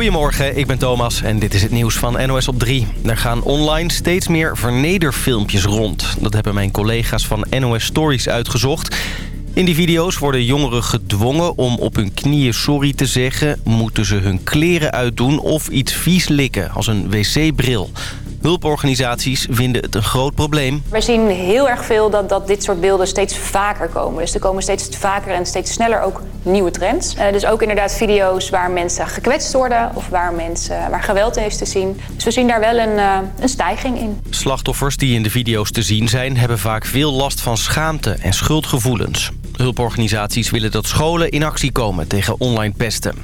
Goedemorgen, ik ben Thomas en dit is het nieuws van NOS op 3. Er gaan online steeds meer vernederfilmpjes rond. Dat hebben mijn collega's van NOS Stories uitgezocht. In die video's worden jongeren gedwongen om op hun knieën sorry te zeggen... moeten ze hun kleren uitdoen of iets vies likken, als een wc-bril. Hulporganisaties vinden het een groot probleem. Wij zien heel erg veel dat, dat dit soort beelden steeds vaker komen. Dus er komen steeds vaker en steeds sneller ook nieuwe trends. Uh, dus ook inderdaad video's waar mensen gekwetst worden... of waar, mensen, waar geweld is te zien. Dus we zien daar wel een, uh, een stijging in. Slachtoffers die in de video's te zien zijn... hebben vaak veel last van schaamte en schuldgevoelens. Hulporganisaties willen dat scholen in actie komen tegen online pesten.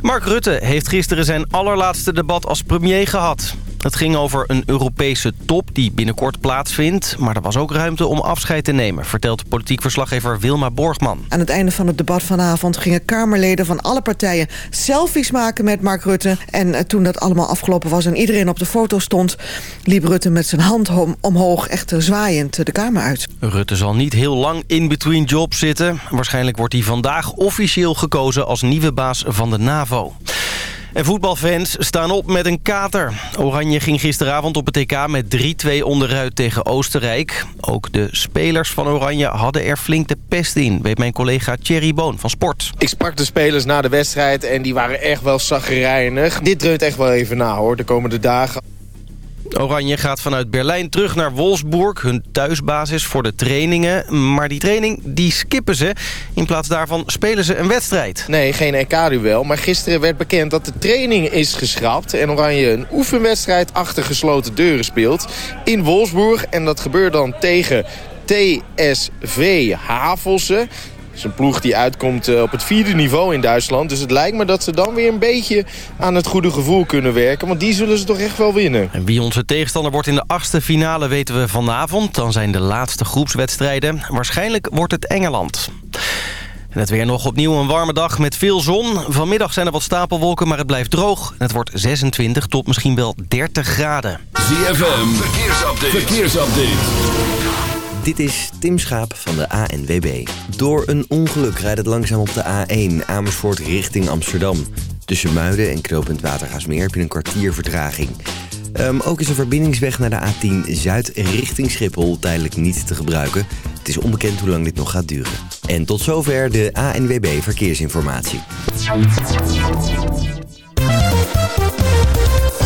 Mark Rutte heeft gisteren zijn allerlaatste debat als premier gehad. Het ging over een Europese top die binnenkort plaatsvindt. Maar er was ook ruimte om afscheid te nemen, vertelt politiek verslaggever Wilma Borgman. Aan het einde van het debat vanavond gingen Kamerleden van alle partijen selfies maken met Mark Rutte. En toen dat allemaal afgelopen was en iedereen op de foto stond... liep Rutte met zijn hand omhoog echt zwaaiend de Kamer uit. Rutte zal niet heel lang in between jobs zitten. Waarschijnlijk wordt hij vandaag officieel gekozen als nieuwe baas van de NAVO. En voetbalfans staan op met een kater. Oranje ging gisteravond op het TK met 3-2 onderuit tegen Oostenrijk. Ook de spelers van Oranje hadden er flink de pest in... weet mijn collega Thierry Boon van Sport. Ik sprak de spelers na de wedstrijd en die waren echt wel zagrijnig. Dit dreunt echt wel even na hoor, de komende dagen. Oranje gaat vanuit Berlijn terug naar Wolfsburg, hun thuisbasis voor de trainingen. Maar die training, die skippen ze. In plaats daarvan spelen ze een wedstrijd. Nee, geen EK-duel. Maar gisteren werd bekend dat de training is geschrapt. En Oranje een oefenwedstrijd achter gesloten deuren speelt in Wolfsburg. En dat gebeurt dan tegen TSV Havelse is een ploeg die uitkomt eh, op het vierde niveau in Duitsland. Dus het lijkt me dat ze dan weer een beetje aan het goede gevoel kunnen werken. Want die zullen ze toch echt wel winnen. En wie onze tegenstander wordt in de achtste finale weten we vanavond. Dan zijn de laatste groepswedstrijden. Waarschijnlijk wordt het Engeland. En het weer nog opnieuw een warme dag met veel zon. Vanmiddag zijn er wat stapelwolken, maar het blijft droog. Het wordt 26 tot misschien wel 30 graden. ZFM, verkeersupdate. verkeersupdate. Dit is Tim Schaap van de ANWB. Door een ongeluk rijdt het langzaam op de A1 Amersfoort richting Amsterdam. Tussen Muiden en knooppunt Watergaasmeer heb je een kwartier vertraging. Um, ook is een verbindingsweg naar de A10 Zuid richting Schiphol tijdelijk niet te gebruiken. Het is onbekend hoe lang dit nog gaat duren. En tot zover de ANWB Verkeersinformatie.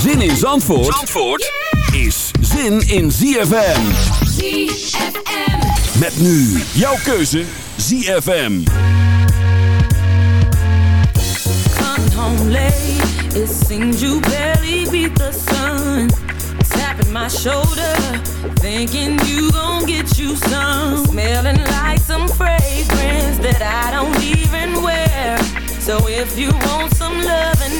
Zin in Zandvoort, Zandvoort is zin in ZFM. ZFM. Met nu jouw keuze ZFM. Come home late, it seems you barely beat the sun. Tapping my shoulder, thinking you gon' get you some. Smelling like some fragrance that I don't even wear. So if you want some loving, I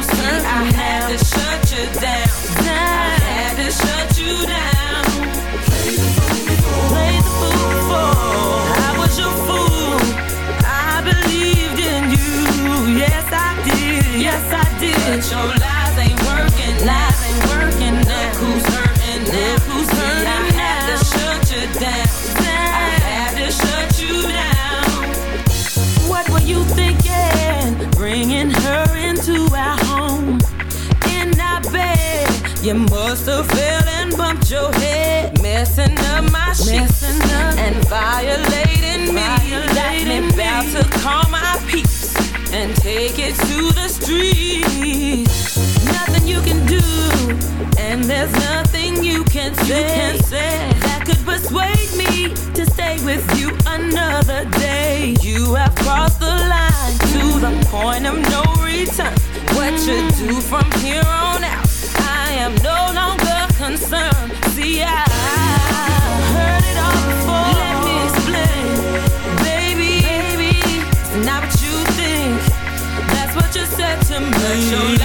Hurting I had to shut you down. violating me. Got me bound to call my peace and take it to the streets. Nothing you can do, and there's nothing you can say, you can say that could persuade me to stay with you another day. You have crossed the line to the point of no return. What you do from here on? show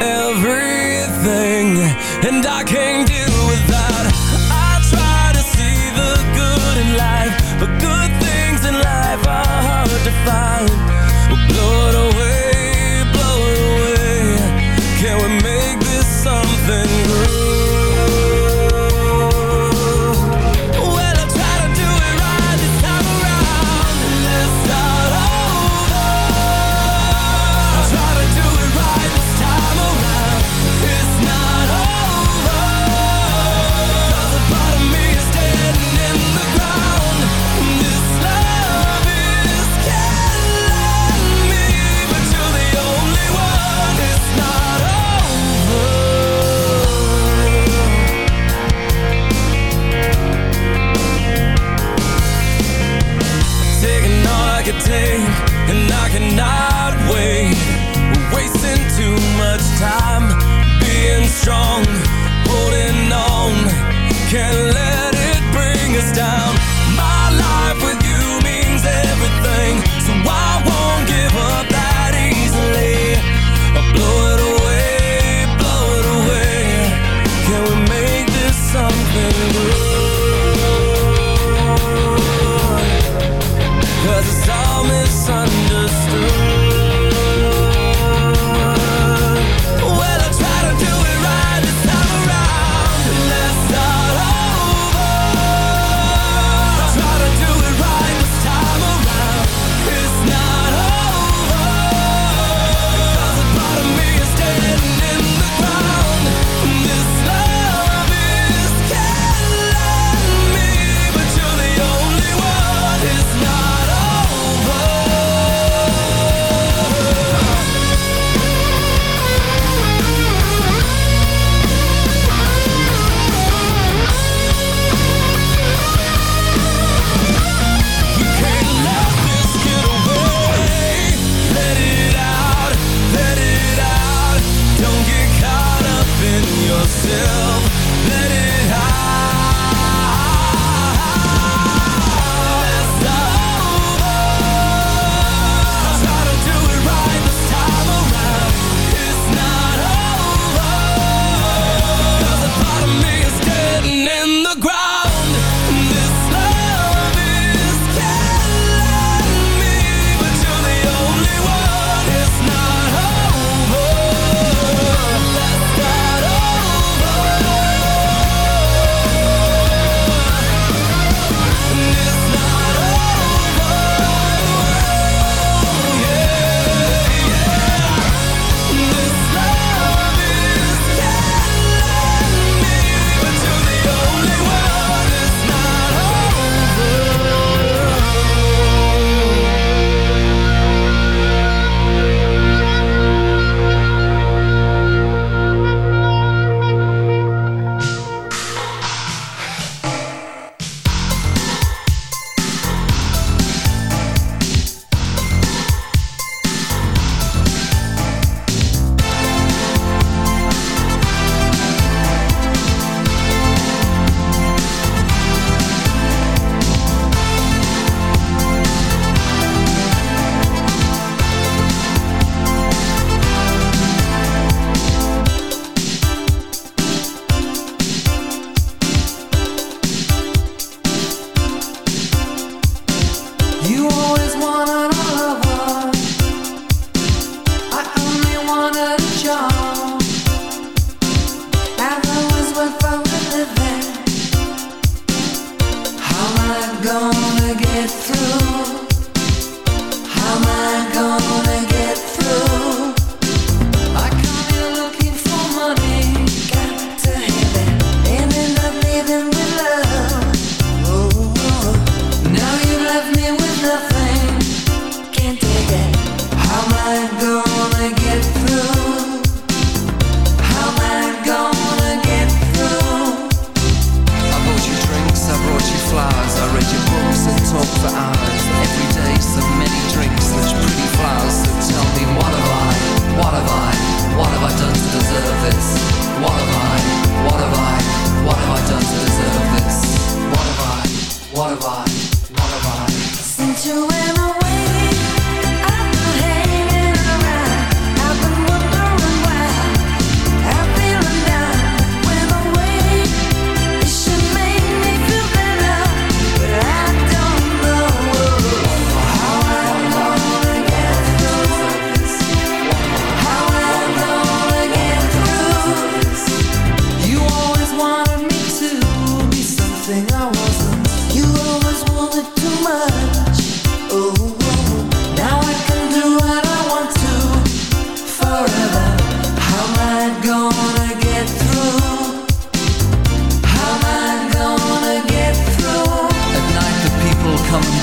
everything And I can't do without. I try to see the good in life But good things in life are hard to find. strong. Gezongen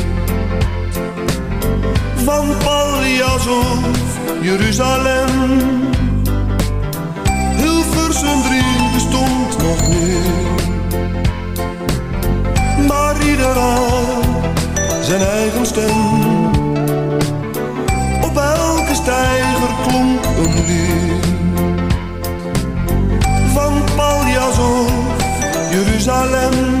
Van Paljas of Jeruzalem. Hilversum 3 bestond nog niet Maar ieder had zijn eigen stem. Op elke stijger klonk een lied Van Paljas of Jeruzalem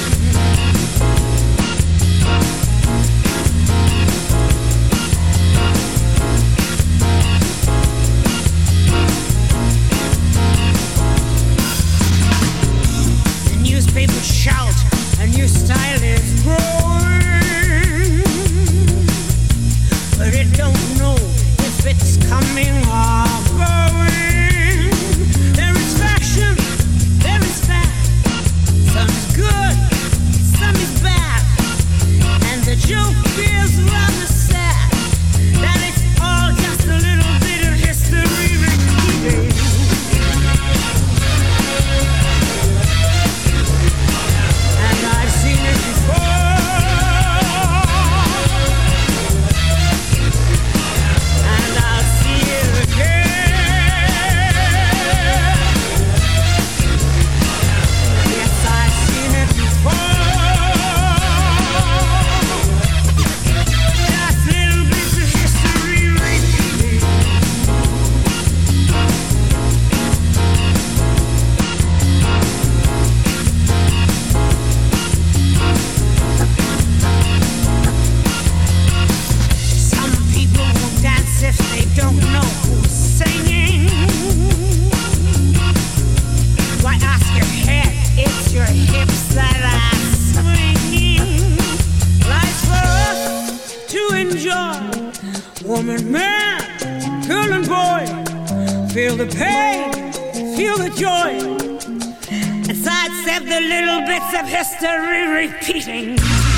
History repeating.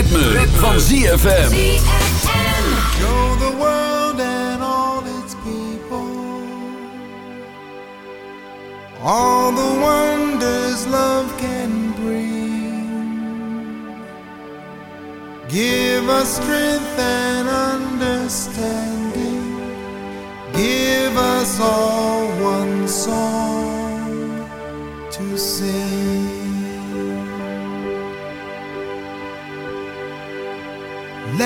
Ritme, van ZFM. Show the world and all its people all the wonders love can bring. Give us strength and understanding. Give us all one song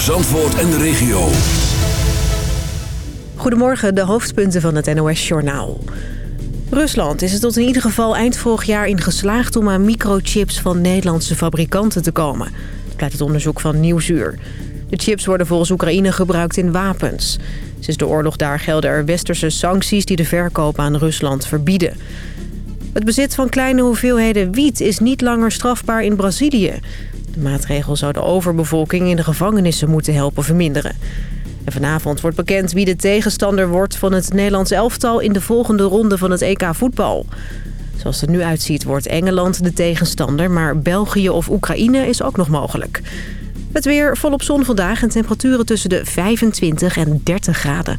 voor Zandvoort en de regio. Goedemorgen, de hoofdpunten van het NOS-journaal. Rusland is er tot in ieder geval eind vorig jaar in geslaagd... om aan microchips van Nederlandse fabrikanten te komen. Blijkt het onderzoek van Nieuwsuur. De chips worden volgens Oekraïne gebruikt in wapens. Sinds de oorlog daar gelden er westerse sancties... die de verkoop aan Rusland verbieden. Het bezit van kleine hoeveelheden wiet is niet langer strafbaar in Brazilië. De maatregel zou de overbevolking in de gevangenissen moeten helpen verminderen. En vanavond wordt bekend wie de tegenstander wordt van het Nederlands elftal... in de volgende ronde van het EK voetbal. Zoals het nu uitziet wordt Engeland de tegenstander... maar België of Oekraïne is ook nog mogelijk. Het weer volop zon vandaag en temperaturen tussen de 25 en 30 graden.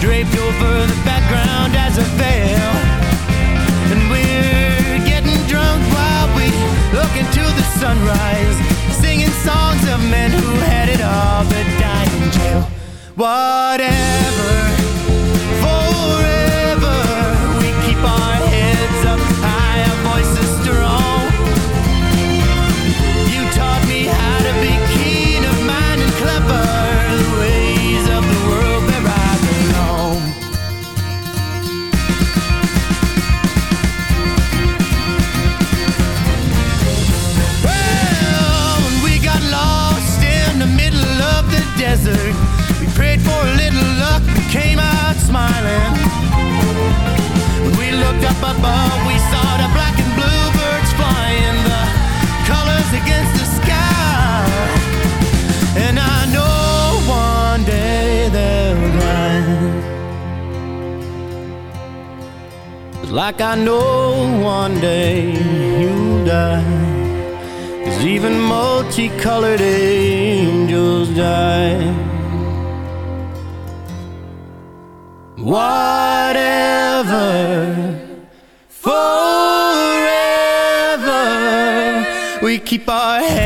draped over the background as a veil. And we're getting drunk while we look into the sunrise, singing songs of men who had it all but died in jail. Whatever, Like I know one day you'll die. Cause even multicolored angels die. Whatever, keep our heads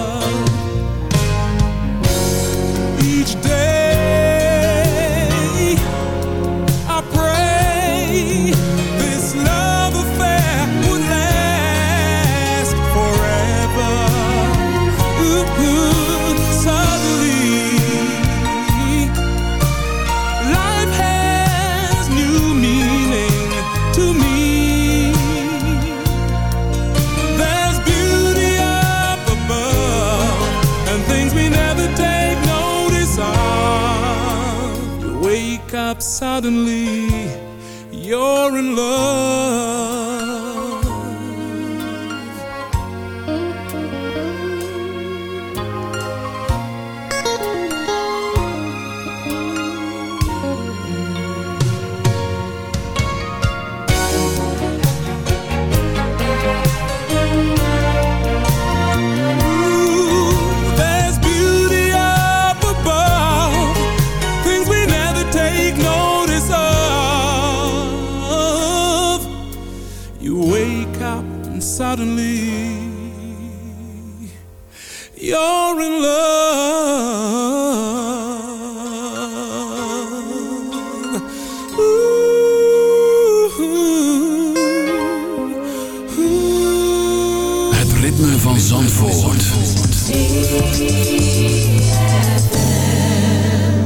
You wake up and suddenly you're in love. Het ritme van Zandvoort.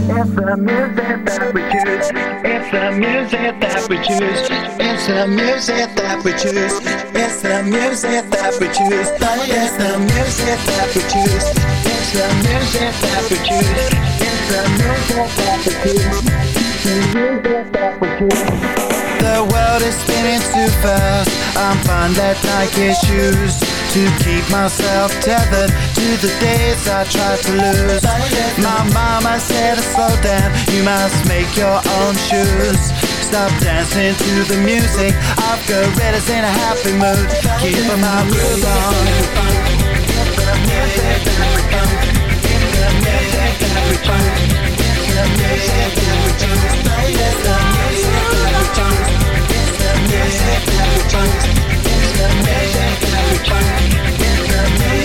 It's the music that we choose. It's the music that we choose. It's the music that we choose. It's the music that we choose. It's the music that we choose. It's the music that we choose. It's the music that we choose. The music that we choose. The world is spinning too fast. I'm fine that Nike shoes to keep myself tethered to the days I tried to lose. My mama said, slow down, you must make your own shoes. Stop dancing to the music. I've got gorillas in a happy mood. Keep my groove on. There's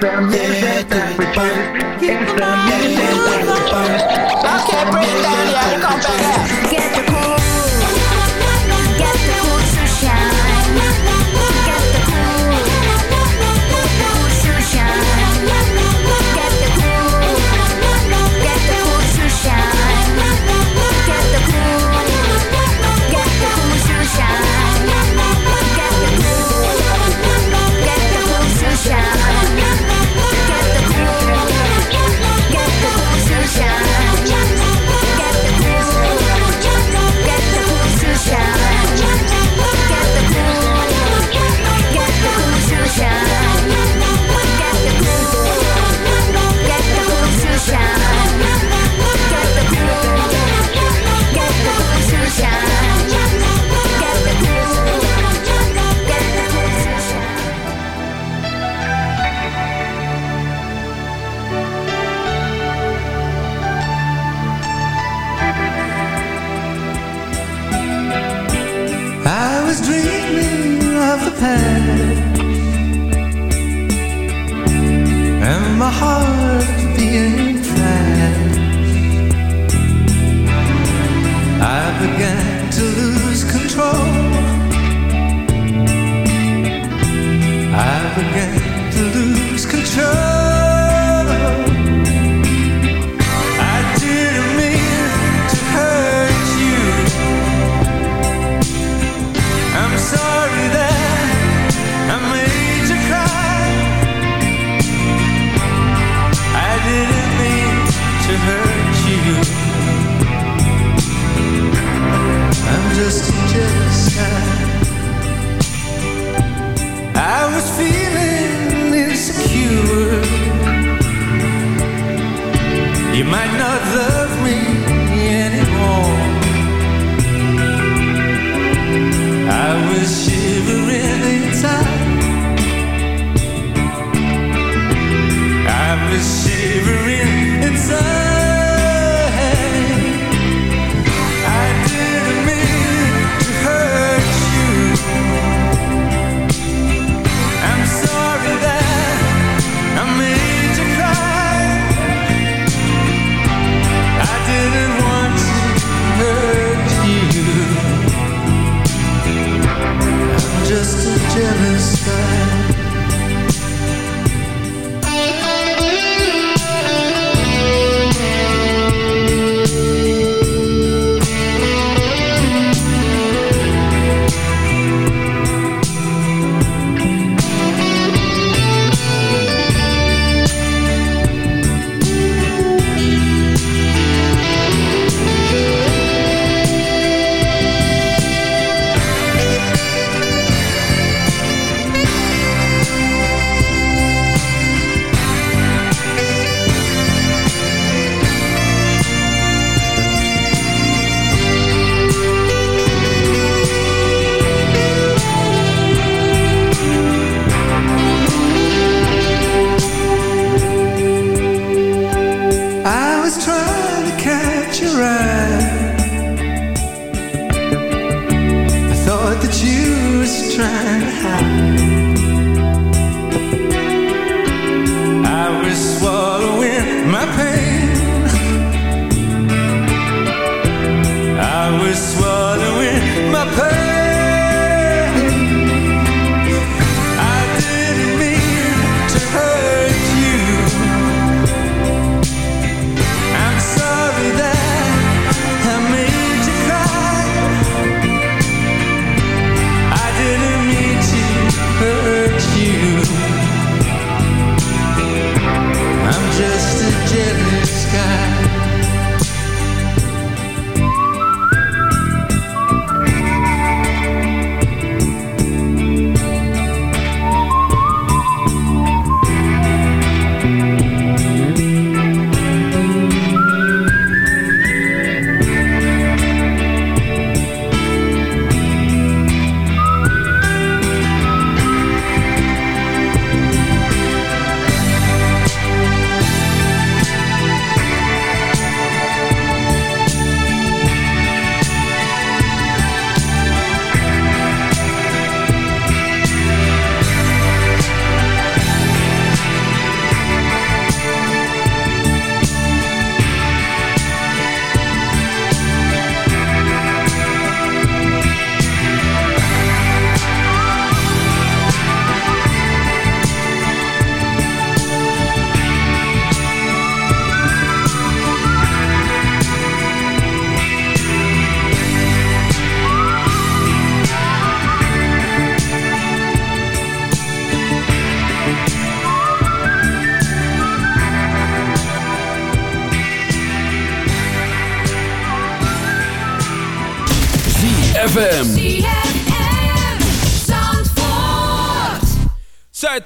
Keep them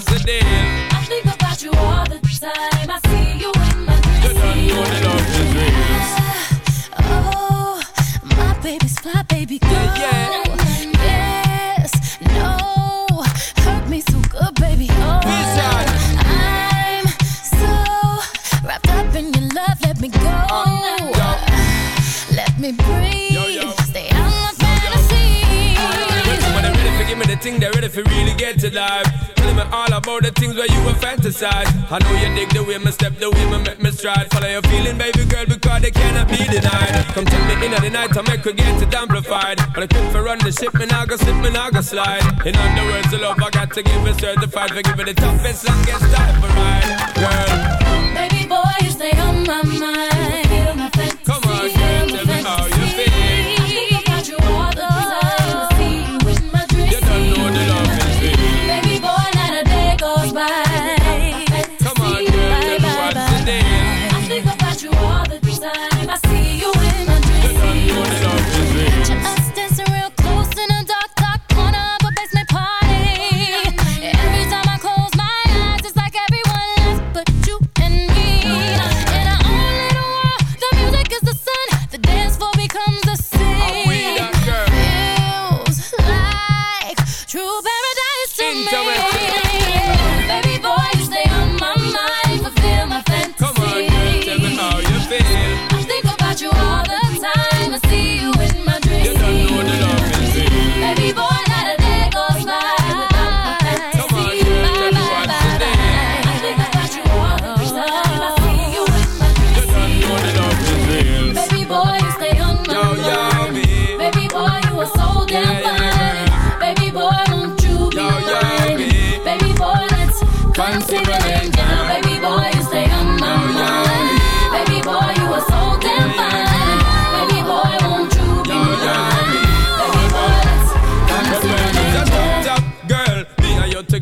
Tell what's the deal. I think about you all the time. I see you in my dreams. You don't know the love is real. Oh, my baby's fly, baby girl. Yes, no, hurt me so good, baby. Oh, I'm so wrapped up in your love. Let me go. Oh, Let me breathe. Stay out my fantasy. When they're ready for give me the thing, they're ready for really get to life. Me all about the things where you were fantasize. I know you dig the way me step, the way me make me stride. Follow your feeling, baby girl, because they cannot be denied. Come take me in the night, I make her get it amplified. But I quit for run the ship, me now go slip, me now go slide. In other words, the love I got to give is certified for giving the toughest, longest time for ride. Girl, Baby boy, you stay on my mind.